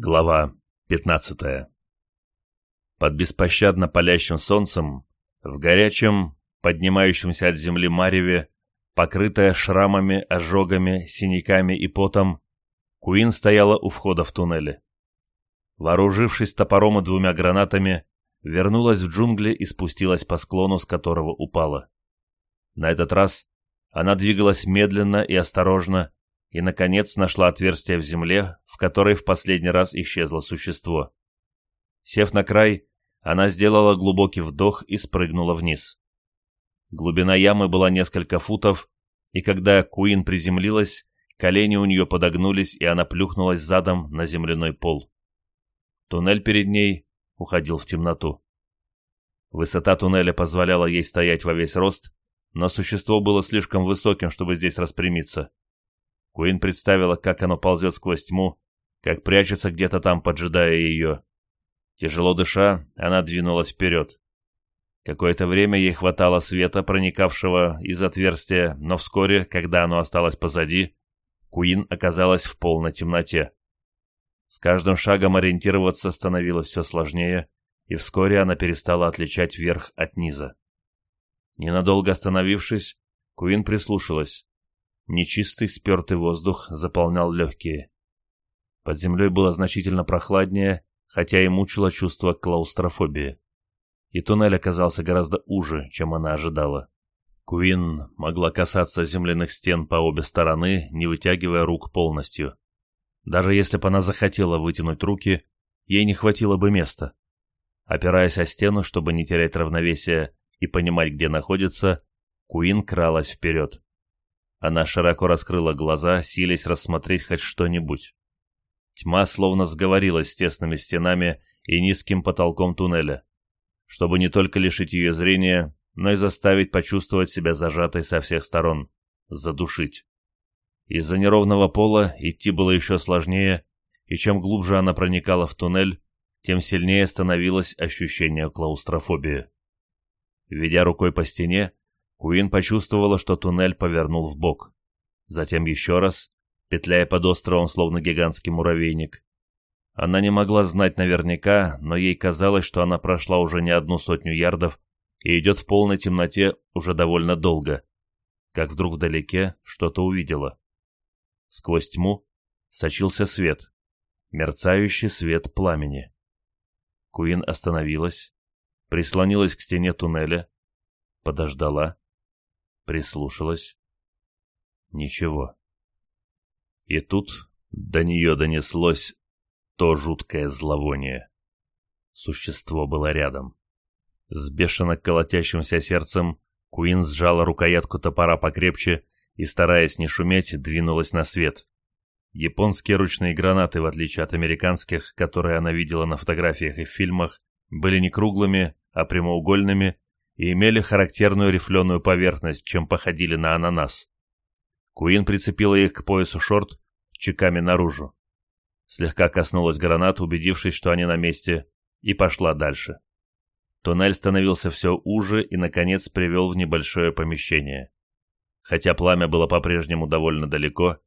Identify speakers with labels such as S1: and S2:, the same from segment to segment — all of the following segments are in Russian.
S1: Глава 15. Под беспощадно палящим солнцем, в горячем, поднимающемся от земли мареве, покрытая шрамами, ожогами, синяками и потом, Куин стояла у входа в туннели. Вооружившись топором и двумя гранатами, вернулась в джунгли и спустилась по склону, с которого упала. На этот раз она двигалась медленно и осторожно, и, наконец, нашла отверстие в земле, в которой в последний раз исчезло существо. Сев на край, она сделала глубокий вдох и спрыгнула вниз. Глубина ямы была несколько футов, и когда Куин приземлилась, колени у нее подогнулись, и она плюхнулась задом на земляной пол. Туннель перед ней уходил в темноту. Высота туннеля позволяла ей стоять во весь рост, но существо было слишком высоким, чтобы здесь распрямиться. Куин представила, как оно ползет сквозь тьму, как прячется где-то там, поджидая ее. Тяжело дыша, она двинулась вперед. Какое-то время ей хватало света, проникавшего из отверстия, но вскоре, когда оно осталось позади, Куин оказалась в полной темноте. С каждым шагом ориентироваться становилось все сложнее, и вскоре она перестала отличать верх от низа. Ненадолго остановившись, Куин прислушалась. Нечистый спертый воздух заполнял легкие. Под землей было значительно прохладнее, хотя и мучило чувство клаустрофобии. И туннель оказался гораздо уже, чем она ожидала. Куин могла касаться земляных стен по обе стороны, не вытягивая рук полностью. Даже если бы она захотела вытянуть руки, ей не хватило бы места. Опираясь о стену, чтобы не терять равновесие и понимать, где находится, Куин кралась вперед. Она широко раскрыла глаза, силясь рассмотреть хоть что-нибудь. Тьма словно сговорилась с тесными стенами и низким потолком туннеля, чтобы не только лишить ее зрения, но и заставить почувствовать себя зажатой со всех сторон, задушить. Из-за неровного пола идти было еще сложнее, и чем глубже она проникала в туннель, тем сильнее становилось ощущение клаустрофобии. Ведя рукой по стене, Куин почувствовала, что туннель повернул в бок. Затем еще раз, петляя под островом, словно гигантский муравейник. Она не могла знать наверняка, но ей казалось, что она прошла уже не одну сотню ярдов и идет в полной темноте уже довольно долго. Как вдруг вдалеке что-то увидела. Сквозь тьму сочился свет, мерцающий свет пламени. Куин остановилась, прислонилась к стене туннеля, подождала прислушалась. Ничего. И тут до нее донеслось то жуткое зловоние. Существо было рядом. С бешено колотящимся сердцем Куин сжала рукоятку топора покрепче и, стараясь не шуметь, двинулась на свет. Японские ручные гранаты, в отличие от американских, которые она видела на фотографиях и в фильмах, были не круглыми, а прямоугольными и имели характерную рифленую поверхность, чем походили на ананас. Куин прицепила их к поясу шорт, чеками наружу. Слегка коснулась гранат, убедившись, что они на месте, и пошла дальше. Туннель становился все уже и, наконец, привел в небольшое помещение. Хотя пламя было по-прежнему довольно далеко,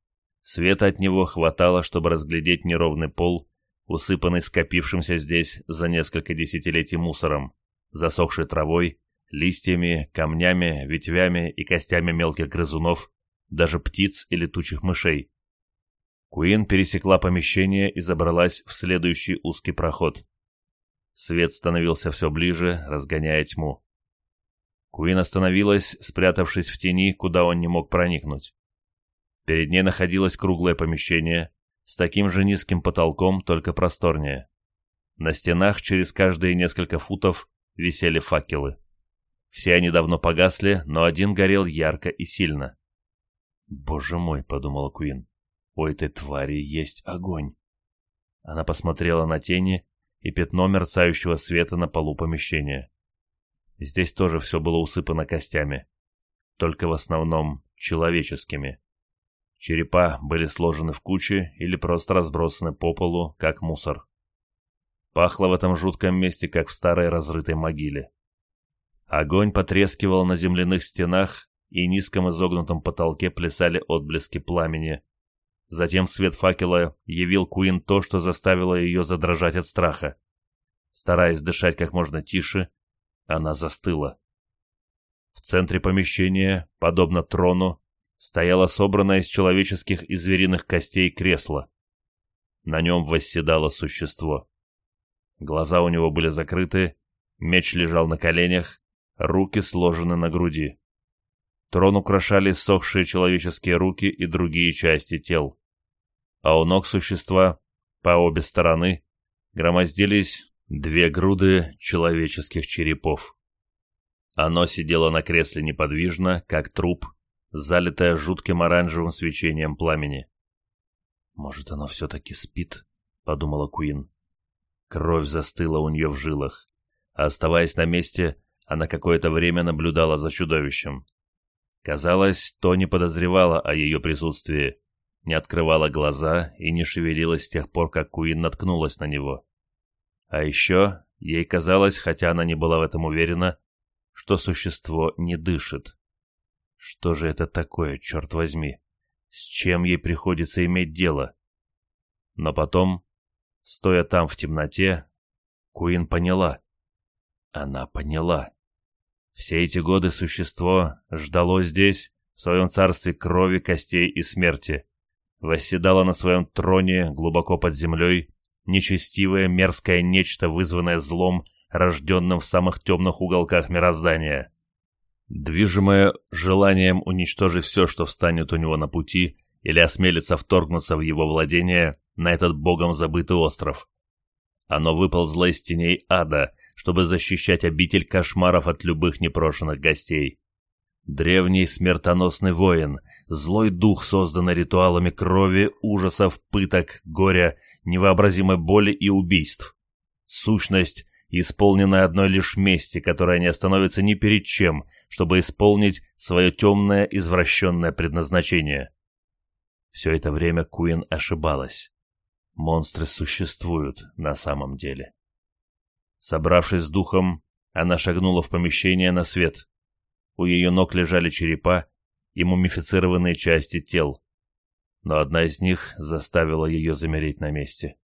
S1: света от него хватало, чтобы разглядеть неровный пол, усыпанный скопившимся здесь за несколько десятилетий мусором, засохшей травой листьями, камнями, ветвями и костями мелких грызунов, даже птиц или летучих мышей. Куин пересекла помещение и забралась в следующий узкий проход. Свет становился все ближе, разгоняя тьму. Куин остановилась, спрятавшись в тени, куда он не мог проникнуть. Перед ней находилось круглое помещение с таким же низким потолком, только просторнее. На стенах через каждые несколько футов висели факелы. Все они давно погасли, но один горел ярко и сильно. «Боже мой!» — подумал Куин. «У этой твари есть огонь!» Она посмотрела на тени и пятно мерцающего света на полу помещения. Здесь тоже все было усыпано костями, только в основном человеческими. Черепа были сложены в кучи или просто разбросаны по полу, как мусор. Пахло в этом жутком месте, как в старой разрытой могиле. Огонь потрескивал на земляных стенах, и низком изогнутом потолке плясали отблески пламени. Затем свет факела явил Куин то, что заставило ее задрожать от страха. Стараясь дышать как можно тише, она застыла. В центре помещения, подобно трону, стояло собранное из человеческих и звериных костей кресло. На нем восседало существо. Глаза у него были закрыты, меч лежал на коленях, руки сложены на груди. Трон украшали сохшие человеческие руки и другие части тел. А у ног существа, по обе стороны, громоздились две груды человеческих черепов. Оно сидело на кресле неподвижно, как труп, залитое жутким оранжевым свечением пламени. «Может, оно все-таки спит?» — подумала Куин. Кровь застыла у нее в жилах. Оставаясь на месте, она какое-то время наблюдала за чудовищем. Казалось, то не подозревала о ее присутствии, не открывала глаза и не шевелилась с тех пор, как Куин наткнулась на него. А еще ей казалось, хотя она не была в этом уверена, что существо не дышит. Что же это такое, черт возьми? С чем ей приходится иметь дело? Но потом, стоя там в темноте, Куин поняла. Она поняла. Все эти годы существо ждало здесь, в своем царстве крови, костей и смерти. Восседало на своем троне, глубоко под землей, нечестивое, мерзкое нечто, вызванное злом, рожденным в самых темных уголках мироздания. Движимое желанием уничтожить все, что встанет у него на пути, или осмелится вторгнуться в его владение на этот богом забытый остров. Оно выползло из теней ада, чтобы защищать обитель кошмаров от любых непрошенных гостей. Древний смертоносный воин, злой дух, созданный ритуалами крови, ужасов, пыток, горя, невообразимой боли и убийств. Сущность, исполненная одной лишь мести, которая не остановится ни перед чем, чтобы исполнить свое темное извращенное предназначение. Все это время Куин ошибалась. Монстры существуют на самом деле. Собравшись с духом, она шагнула в помещение на свет. У ее ног лежали черепа и мумифицированные части тел. Но одна из них заставила ее замереть на месте.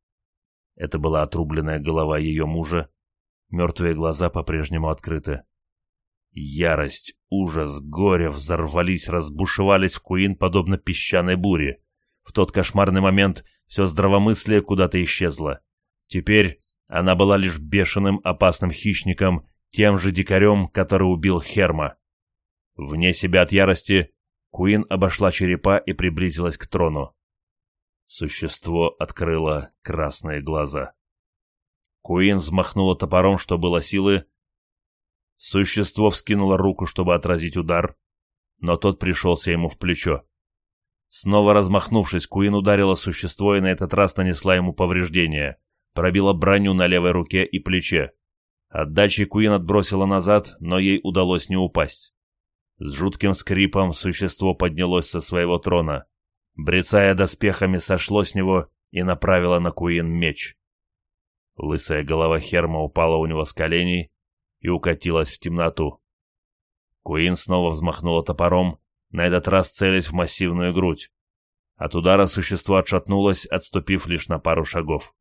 S1: Это была отрубленная голова ее мужа, мертвые глаза по-прежнему открыты. Ярость, ужас, горе взорвались, разбушевались в Куин подобно песчаной буре. В тот кошмарный момент все здравомыслие куда-то исчезло. Теперь она была лишь бешеным опасным хищником, тем же дикарем, который убил Херма. Вне себя от ярости, Куин обошла черепа и приблизилась к трону. Существо открыло красные глаза. Куин взмахнула топором, что было силы. Существо вскинуло руку, чтобы отразить удар, но тот пришелся ему в плечо. Снова размахнувшись, Куин ударила существо и на этот раз нанесла ему повреждение пробила броню на левой руке и плече. Отдачи Куин отбросила назад, но ей удалось не упасть. С жутким скрипом существо поднялось со своего трона. Брецая доспехами, сошло с него и направило на Куин меч. Лысая голова Херма упала у него с коленей и укатилась в темноту. Куин снова взмахнула топором, на этот раз целясь в массивную грудь. От удара существо отшатнулось, отступив лишь на пару шагов.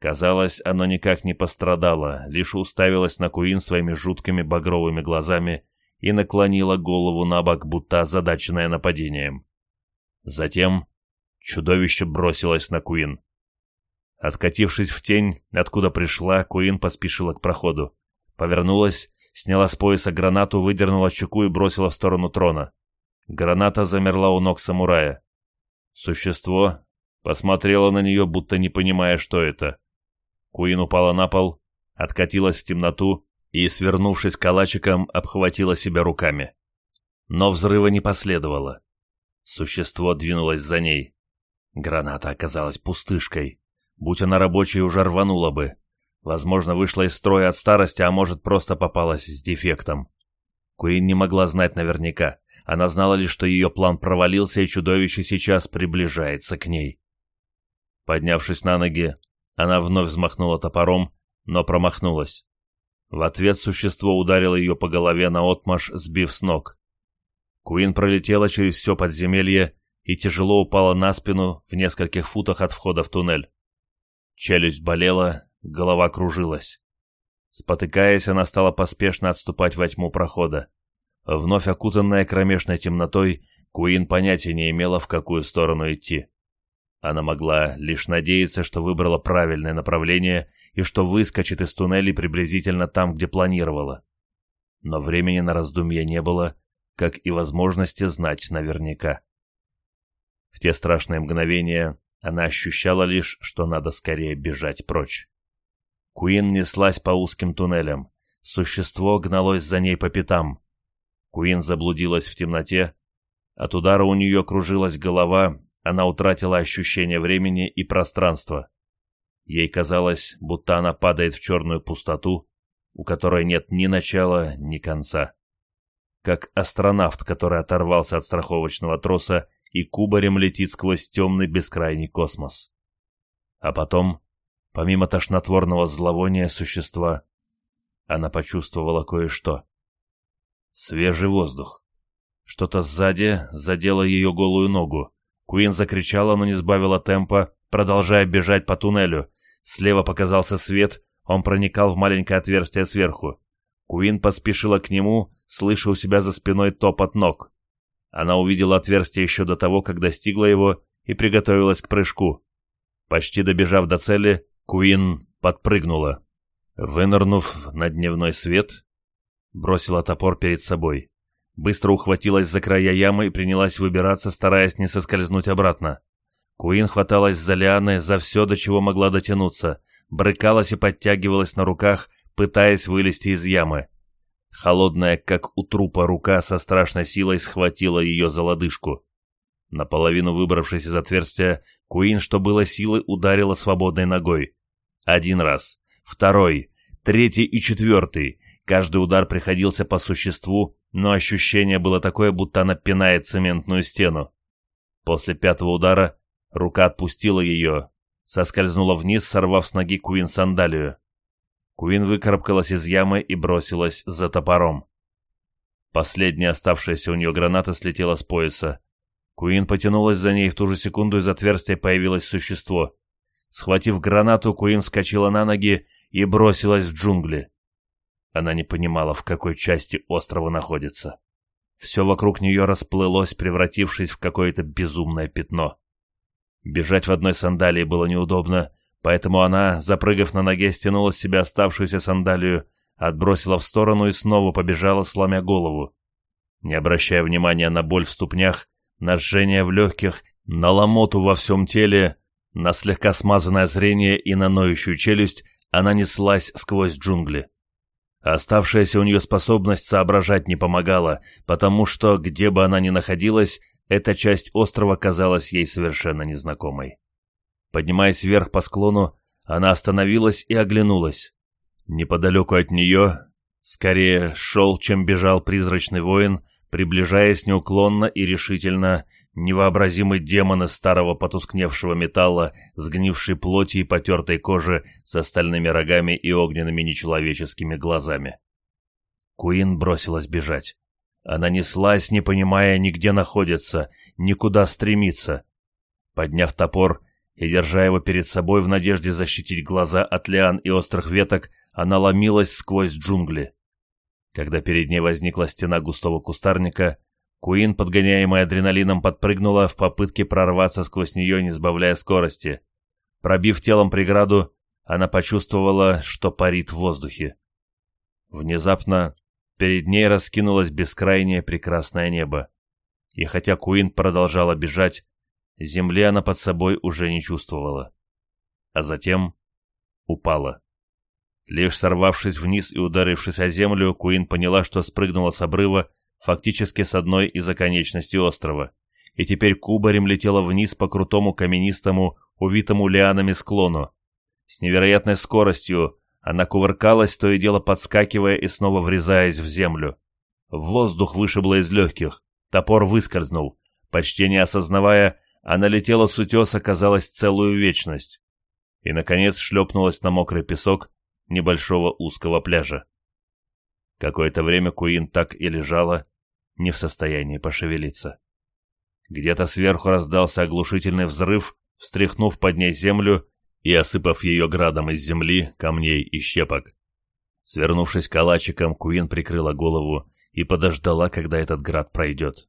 S1: Казалось, оно никак не пострадало, лишь уставилось на Куин своими жуткими багровыми глазами и наклонило голову на бок, будто озадаченное нападением. Затем чудовище бросилось на Куин. Откатившись в тень, откуда пришла, Куин поспешила к проходу. Повернулась, сняла с пояса гранату, выдернула чеку и бросила в сторону трона. Граната замерла у ног самурая. Существо посмотрело на нее, будто не понимая, что это — Куин упала на пол, откатилась в темноту и, свернувшись калачиком, обхватила себя руками. Но взрыва не последовало. Существо двинулось за ней. Граната оказалась пустышкой. Будь она рабочей, уже рванула бы. Возможно, вышла из строя от старости, а может, просто попалась с дефектом. Куин не могла знать наверняка. Она знала лишь, что ее план провалился, и чудовище сейчас приближается к ней. Поднявшись на ноги, она вновь взмахнула топором, но промахнулась. В ответ существо ударило ее по голове наотмашь, сбив с ног. Куин пролетела через все подземелье и тяжело упала на спину в нескольких футах от входа в туннель. Челюсть болела, голова кружилась. Спотыкаясь, она стала поспешно отступать во тьму прохода. Вновь окутанная кромешной темнотой, Куин понятия не имела, в какую сторону идти. Она могла лишь надеяться, что выбрала правильное направление и что выскочит из туннелей приблизительно там, где планировала. Но времени на раздумья не было, как и возможности знать наверняка. В те страшные мгновения она ощущала лишь, что надо скорее бежать прочь. Куин неслась по узким туннелям. Существо гналось за ней по пятам. Куин заблудилась в темноте. От удара у нее кружилась голова, она утратила ощущение времени и пространства. Ей казалось, будто она падает в черную пустоту, у которой нет ни начала, ни конца. Как астронавт, который оторвался от страховочного троса и кубарем летит сквозь темный бескрайний космос. А потом, помимо тошнотворного зловония существа, она почувствовала кое-что. Свежий воздух. Что-то сзади задело ее голую ногу, Куин закричала, но не сбавила темпа, продолжая бежать по туннелю. Слева показался свет, он проникал в маленькое отверстие сверху. Куин поспешила к нему, слыша у себя за спиной топот ног. Она увидела отверстие еще до того, как достигла его, и приготовилась к прыжку. Почти добежав до цели, Куин подпрыгнула. Вынырнув на дневной свет, бросила топор перед собой быстро ухватилась за края ямы и принялась выбираться, стараясь не соскользнуть обратно. Куин хваталась за лианы, за все, до чего могла дотянуться, брыкалась и подтягивалась на руках, пытаясь вылезти из ямы. Холодная, как у трупа, рука со страшной силой схватила ее за лодыжку. Наполовину выбравшись из отверстия, Куин, что было силы, ударила свободной ногой. Один раз, второй, третий и четвертый. Каждый удар приходился по существу, но ощущение было такое, будто она пинает цементную стену. После пятого удара рука отпустила ее, соскользнула вниз, сорвав с ноги Куин сандалию. Куин выкарабкалась из ямы и бросилась за топором. Последняя оставшаяся у нее граната слетела с пояса. Куин потянулась за ней, в ту же секунду из отверстия появилось существо. Схватив гранату, Куин вскочила на ноги и бросилась в джунгли. Она не понимала, в какой части острова находится. Все вокруг нее расплылось, превратившись в какое-то безумное пятно. Бежать в одной сандалии было неудобно, поэтому она, запрыгав на ноге, стянула с себя оставшуюся сандалию, отбросила в сторону и снова побежала, сломя голову. Не обращая внимания на боль в ступнях, на жжение в легких, на ломоту во всем теле, на слегка смазанное зрение и на ноющую челюсть, она неслась сквозь джунгли. Оставшаяся у нее способность соображать не помогала, потому что, где бы она ни находилась, эта часть острова казалась ей совершенно незнакомой. Поднимаясь вверх по склону, она остановилась и оглянулась. Неподалеку от нее, скорее шел, чем бежал призрачный воин, приближаясь неуклонно и решительно, невообразимый демон из старого потускневшего металла, сгнившей плоти и потертой кожи с остальными рогами и огненными нечеловеческими глазами. Куин бросилась бежать. Она неслась, не понимая, нигде находится, никуда стремится. Подняв топор и держа его перед собой в надежде защитить глаза от лиан и острых веток, она ломилась сквозь джунгли. Когда перед ней возникла стена густого кустарника, Куин, подгоняемая адреналином, подпрыгнула в попытке прорваться сквозь нее, не сбавляя скорости. Пробив телом преграду, она почувствовала, что парит в воздухе. Внезапно перед ней раскинулось бескрайнее прекрасное небо. И хотя Куин продолжала бежать, земли она под собой уже не чувствовала. А затем упала. Лишь сорвавшись вниз и ударившись о землю, Куин поняла, что спрыгнула с обрыва фактически с одной из оконечностей острова, и теперь кубарем летела вниз по крутому каменистому, увитому лианами склону. С невероятной скоростью она кувыркалась, то и дело подскакивая и снова врезаясь в землю. Воздух вышибло из легких, топор выскользнул. Почти не осознавая, она летела с утеса, казалось, целую вечность. И, наконец, шлепнулась на мокрый песок небольшого узкого пляжа. Какое-то время Куин так и лежала, не в состоянии пошевелиться. Где-то сверху раздался оглушительный взрыв, встряхнув под ней землю и осыпав ее градом из земли, камней и щепок. Свернувшись калачиком, Куин прикрыла голову и подождала, когда этот град пройдет.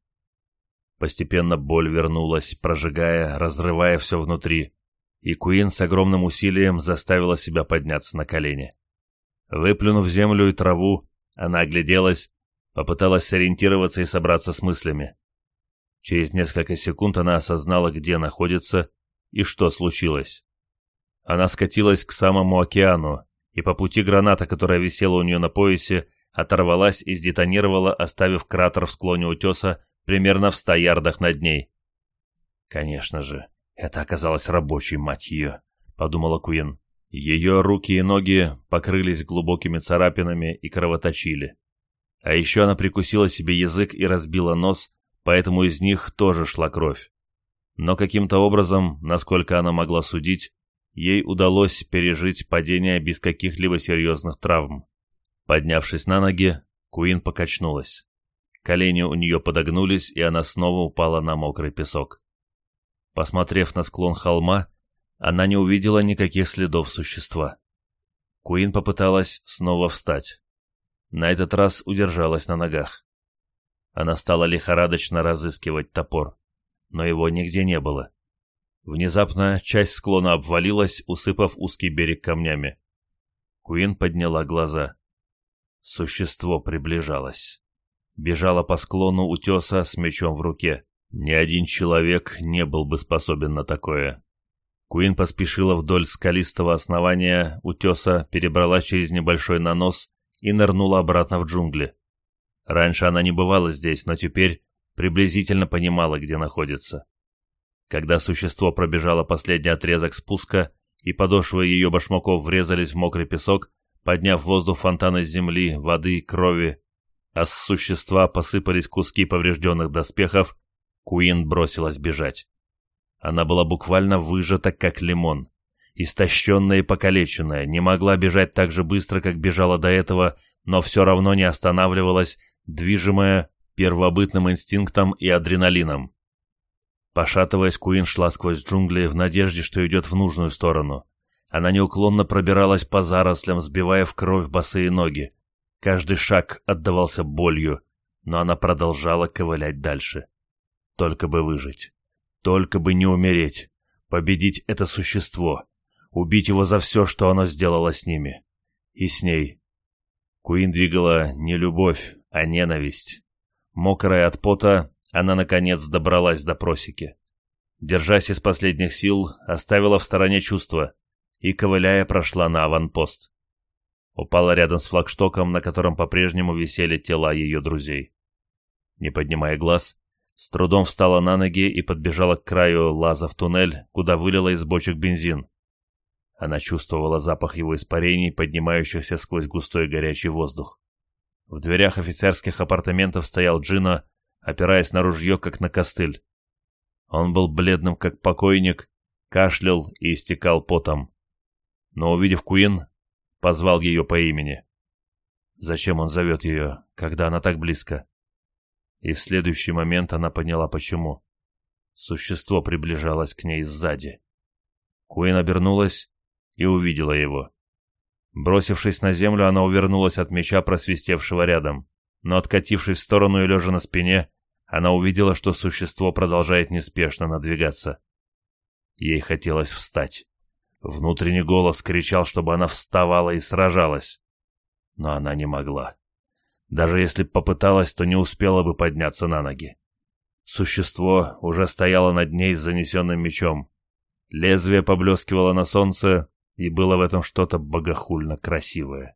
S1: Постепенно боль вернулась, прожигая, разрывая все внутри, и Куин с огромным усилием заставила себя подняться на колени. Выплюнув землю и траву, она огляделась попыталась сориентироваться и собраться с мыслями. Через несколько секунд она осознала, где находится и что случилось. Она скатилась к самому океану, и по пути граната, которая висела у нее на поясе, оторвалась и сдетонировала, оставив кратер в склоне утеса примерно в ста ярдах над ней. «Конечно же, это оказалась рабочей, мать ее», — подумала Куин. Ее руки и ноги покрылись глубокими царапинами и кровоточили. А еще она прикусила себе язык и разбила нос, поэтому из них тоже шла кровь. Но каким-то образом, насколько она могла судить, ей удалось пережить падение без каких-либо серьезных травм. Поднявшись на ноги, Куин покачнулась. Колени у нее подогнулись, и она снова упала на мокрый песок. Посмотрев на склон холма, она не увидела никаких следов существа. Куин попыталась снова встать. На этот раз удержалась на ногах. Она стала лихорадочно разыскивать топор, но его нигде не было. Внезапно часть склона обвалилась, усыпав узкий берег камнями. Куин подняла глаза. Существо приближалось. Бежала по склону утеса с мечом в руке. Ни один человек не был бы способен на такое. Куин поспешила вдоль скалистого основания утеса, перебралась через небольшой нанос и нырнула обратно в джунгли. Раньше она не бывала здесь, но теперь приблизительно понимала, где находится. Когда существо пробежало последний отрезок спуска, и подошвы ее башмаков врезались в мокрый песок, подняв воздух фонтан из земли, воды, крови, а с существа посыпались куски поврежденных доспехов, Куин бросилась бежать. Она была буквально выжата, как лимон истощенная и покалеченная, не могла бежать так же быстро, как бежала до этого, но все равно не останавливалась, движимая первобытным инстинктом и адреналином. Пошатываясь, Куин шла сквозь джунгли в надежде, что идет в нужную сторону. Она неуклонно пробиралась по зарослям, сбивая в кровь босые ноги. Каждый шаг отдавался болью, но она продолжала ковылять дальше. Только бы выжить. Только бы не умереть. Победить это существо, убить его за все, что она сделала с ними. И с ней. Куин двигала не любовь, а ненависть. Мокрая от пота, она, наконец, добралась до просеки. Держась из последних сил, оставила в стороне чувства и, ковыляя, прошла на аванпост. Упала рядом с флагштоком, на котором по-прежнему висели тела ее друзей. Не поднимая глаз, с трудом встала на ноги и подбежала к краю лаза в туннель, куда вылила из бочек бензин, она чувствовала запах его испарений, поднимающихся сквозь густой горячий воздух. В дверях офицерских апартаментов стоял Джина, опираясь на ружье, как на костыль. Он был бледным, как покойник, кашлял и истекал потом. Но, увидев Куин, позвал ее по имени. Зачем он зовет ее, когда она так близко? И в следующий момент она поняла, почему. Существо приближалось к ней сзади. Куин обернулась и увидела его. Бросившись на землю, она увернулась от меча, просвистевшего рядом. Но откатившись в сторону и лежа на спине, она увидела, что существо продолжает неспешно надвигаться. Ей хотелось встать. Внутренний голос кричал, чтобы она вставала и сражалась. Но она не могла. Даже если б попыталась, то не успела бы подняться на ноги. Существо уже стояло над ней с занесенным мечом. Лезвие поблескивало на солнце, и было в этом что-то богохульно красивое.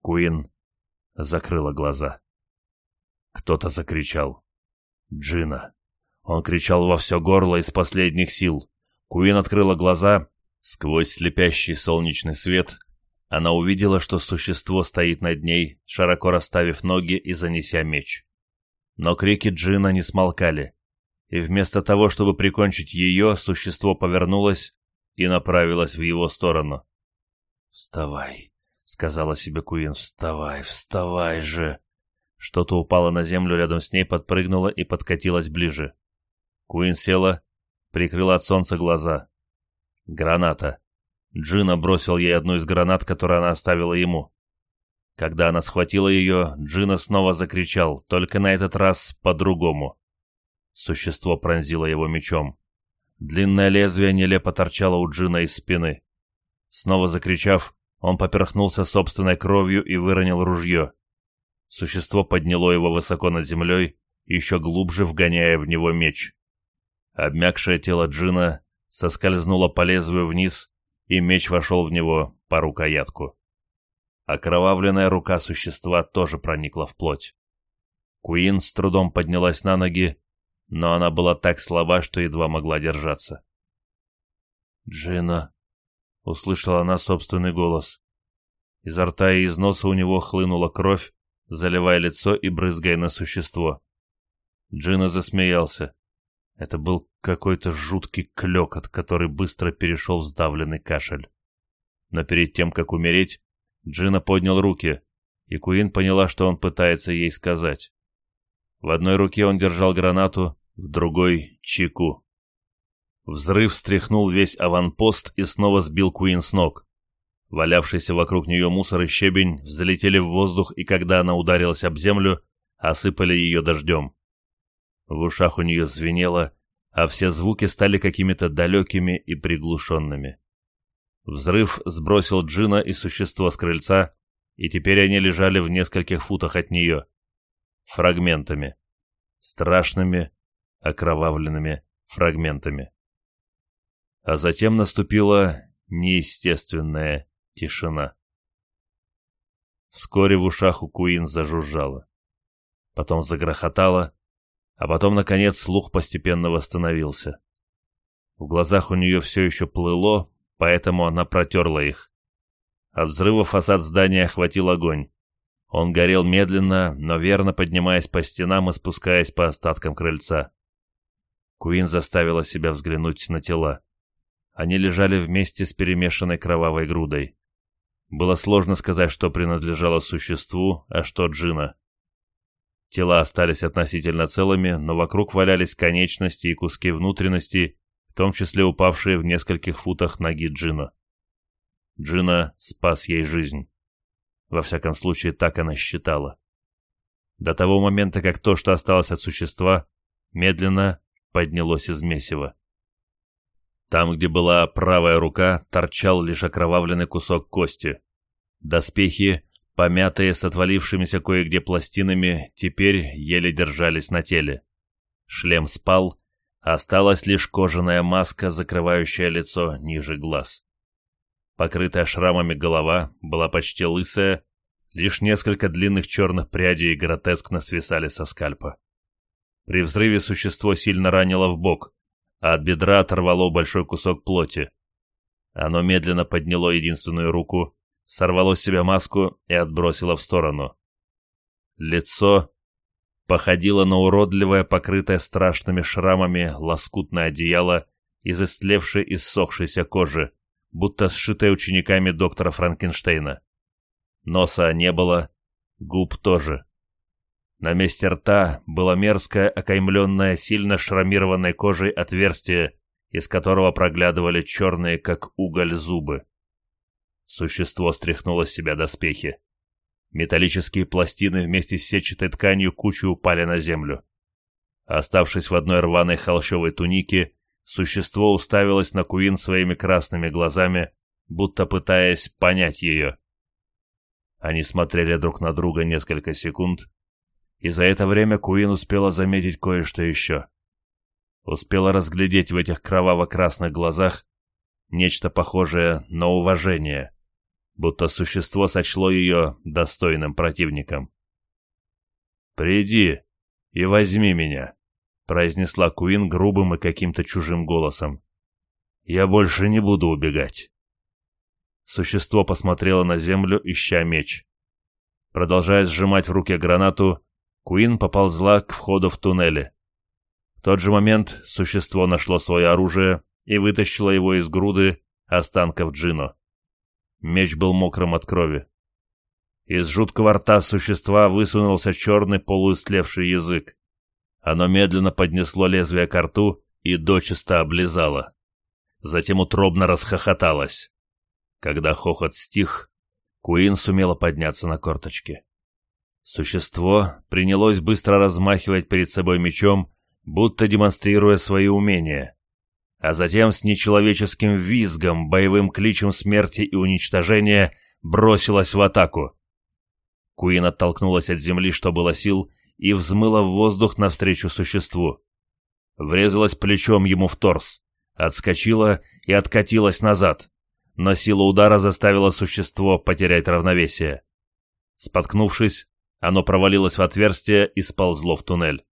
S1: Куин закрыла глаза. Кто-то закричал. «Джина!» Он кричал во все горло из последних сил. Куин открыла глаза. Сквозь слепящий солнечный свет она увидела, что существо стоит над ней, широко расставив ноги и занеся меч. Но крики Джина не смолкали, и вместо того, чтобы прикончить ее, существо повернулось и направилась в его сторону. «Вставай», — сказала себе Куин, — «вставай, вставай же». Что-то упало на землю рядом с ней, подпрыгнуло и подкатилось ближе. Куин села, прикрыла от солнца глаза. Граната. Джина бросил ей одну из гранат, которую она оставила ему. Когда она схватила ее, Джина снова закричал, только на этот раз по-другому. Существо пронзило его мечом. Длинное лезвие нелепо торчало у Джина из спины. Снова закричав, он поперхнулся собственной кровью и выронил ружье. Существо подняло его высоко над землей, еще глубже вгоняя в него меч. Обмякшее тело Джина соскользнуло по лезвию вниз, и меч вошел в него по рукоятку. Окровавленная рука существа тоже проникла в плоть. Куин с трудом поднялась на ноги но она была так слаба, что едва могла держаться. «Джина!» — услышала она собственный голос. Изо рта и из носа у него хлынула кровь, заливая лицо и брызгая на существо. Джина засмеялся. Это был какой-то жуткий клёкот, который быстро перешел в сдавленный кашель. Но перед тем, как умереть, Джина поднял руки, и Куин поняла, что он пытается ей сказать. В одной руке он держал гранату, в другой — чеку. Взрыв встряхнул весь аванпост и снова сбил Куин с ног. Валявшийся вокруг нее мусор и щебень взлетели в воздух, и когда она ударилась об землю, осыпали ее дождем. В ушах у нее звенело, а все звуки стали какими-то далекими и приглушенными. Взрыв сбросил Джина и существо с крыльца, и теперь они лежали в нескольких футах от нее. Фрагментами. Страшными, окровавленными фрагментами. А затем наступила неестественная тишина. Вскоре в ушах у Куин зажужжало. Потом загрохотало, а потом, наконец, слух постепенно восстановился. В глазах у нее все еще плыло, поэтому она протерла их. От взрыва фасад здания охватил огонь. Он горел медленно, но верно поднимаясь по стенам и спускаясь по остаткам крыльца. Куин заставила себя взглянуть на тела. Они лежали вместе с перемешанной кровавой грудой. Было сложно сказать, что принадлежало существу, а что Джина. Тела остались относительно целыми, но вокруг валялись конечности и куски внутренности, в том числе упавшие в нескольких футах ноги Джина. Джина спас ей жизнь. Во всяком случае, так она считала. До того момента, как то, что осталось от существа, медленно поднялось из месива. Там, где была правая рука, торчал лишь окровавленный кусок кости. Доспехи, помятые с отвалившимися кое-где пластинами, теперь еле держались на теле. Шлем спал, осталась лишь кожаная маска, закрывающая лицо ниже глаз. Покрытая шрамами голова была почти лысая, лишь несколько длинных черных прядей гротескно свисали со скальпа. При взрыве существо сильно ранило в бок, а от бедра оторвало большой кусок плоти. Оно медленно подняло единственную руку, сорвало с себя маску и отбросило в сторону. Лицо походило на уродливое, покрытое страшными шрамами лоскутное одеяло из истлевшей и ссохшейся кожи, будто сшитое учениками доктора Франкенштейна. Носа не было, губ тоже. На месте рта было мерзкое, окаймленное сильно шрамированной кожей отверстие, из которого проглядывали черные, как уголь, зубы. Существо стряхнуло с себя доспехи. Металлические пластины вместе с сетчатой тканью кучей упали на землю. Оставшись в одной рваной холщовой тунике, существо уставилось на Куин своими красными глазами, будто пытаясь понять ее. Они смотрели друг на друга несколько секунд, и за это время Куин успела заметить кое-что еще. Успела разглядеть в этих кроваво-красных глазах нечто похожее на уважение, будто существо сочло ее достойным противником. «Приди и возьми меня», — произнесла Куин грубым и каким-то чужим голосом. «Я больше не буду убегать». Существо посмотрело на землю, ища меч. Продолжая сжимать в руке гранату, Куин поползла к входу в туннели. В тот же момент существо нашло свое оружие и вытащило его из груды останков Джино. Меч был мокрым от крови. Из жуткого рта существа высунулся черный полуистлевший язык. Оно медленно поднесло лезвие к рту и дочисто облизало. Затем утробно расхохоталось. Когда хохот стих, Куин сумела подняться на корточки. Существо принялось быстро размахивать перед собой мечом, будто демонстрируя свои умения, а затем с нечеловеческим визгом, боевым кличем смерти и уничтожения бросилось в атаку. Куин оттолкнулась от земли, что было сил, и взмыла в воздух навстречу существу. Врезалась плечом ему в торс, отскочила и откатилась назад, но сила удара заставила существо потерять равновесие. Споткнувшись, оно провалилось в отверстие и сползло в туннель.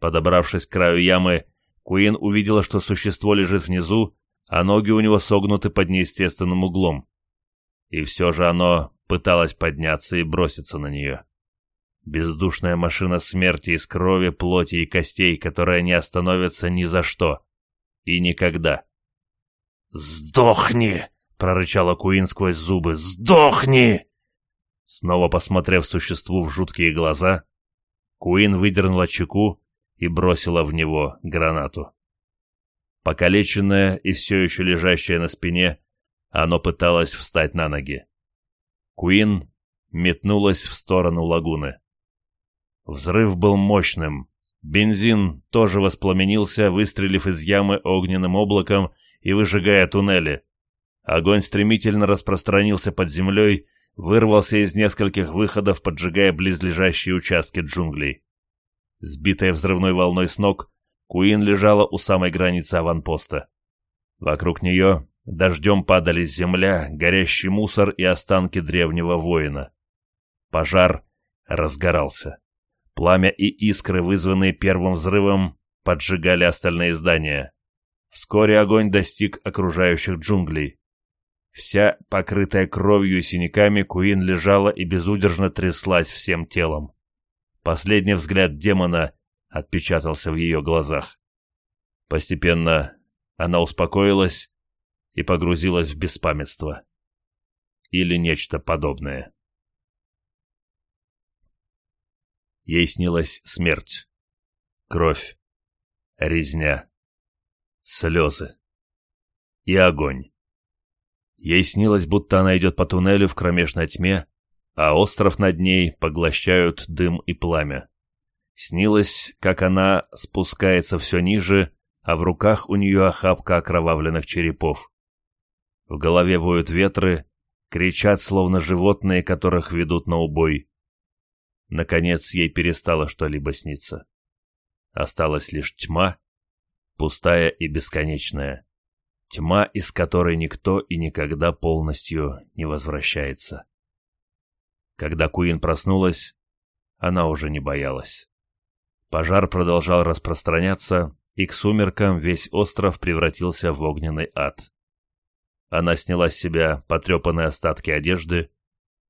S1: Подобравшись к краю ямы, Куин увидела, что существо лежит внизу, а ноги у него согнуты под неестественным углом. И все же оно пыталось подняться и броситься на нее. Бездушная машина смерти из крови, плоти и костей, которая не остановится ни за что. И никогда. «Сдохни!» — прорычала Куин сквозь зубы. «Сдохни!» Снова посмотрев существу в жуткие глаза, Куин выдернула чеку и бросила в него гранату. Покалеченное и все еще лежащее на спине, оно пыталось встать на ноги. Куин метнулась в сторону лагуны. Взрыв был мощным. Бензин тоже воспламенился, выстрелив из ямы огненным облаком и выжигая туннели. Огонь стремительно распространился под землей, вырвался из нескольких выходов, поджигая близлежащие участки джунглей. Сбитая взрывной волной с ног, Куин лежала у самой границы аванпоста. Вокруг нее дождем падали земля, горящий мусор и останки древнего воина. Пожар разгорался. Пламя и искры, вызванные первым взрывом, поджигали остальные здания. Вскоре огонь достиг окружающих джунглей. Вся покрытая кровью и синяками, Куин лежала и безудержно тряслась всем телом. Последний взгляд демона отпечатался в ее глазах. Постепенно она успокоилась и погрузилась в беспамятство. Или нечто подобное. Ей снилась смерть, кровь, резня, слезы и огонь. Ей снилось, будто она идет по туннелю в кромешной тьме, а остров над ней поглощают дым и пламя. Снилось, как она спускается все ниже, а в руках у нее охапка окровавленных черепов. В голове воют ветры, кричат, словно животные, которых ведут на убой. Наконец ей перестало что-либо сниться. Осталась лишь тьма, пустая и бесконечная тьма, из которой никто и никогда полностью не возвращается. Когда Куин проснулась, она уже не боялась. Пожар продолжал распространяться, и к сумеркам весь остров превратился в огненный ад. Она сняла с себя потрепанные остатки одежды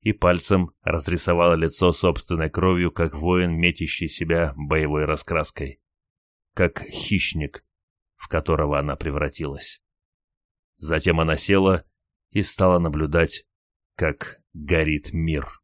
S1: и пальцем разрисовала лицо собственной кровью, как воин, метящий себя боевой раскраской, как хищник, в которого она превратилась. Затем она села и стала наблюдать, как горит мир.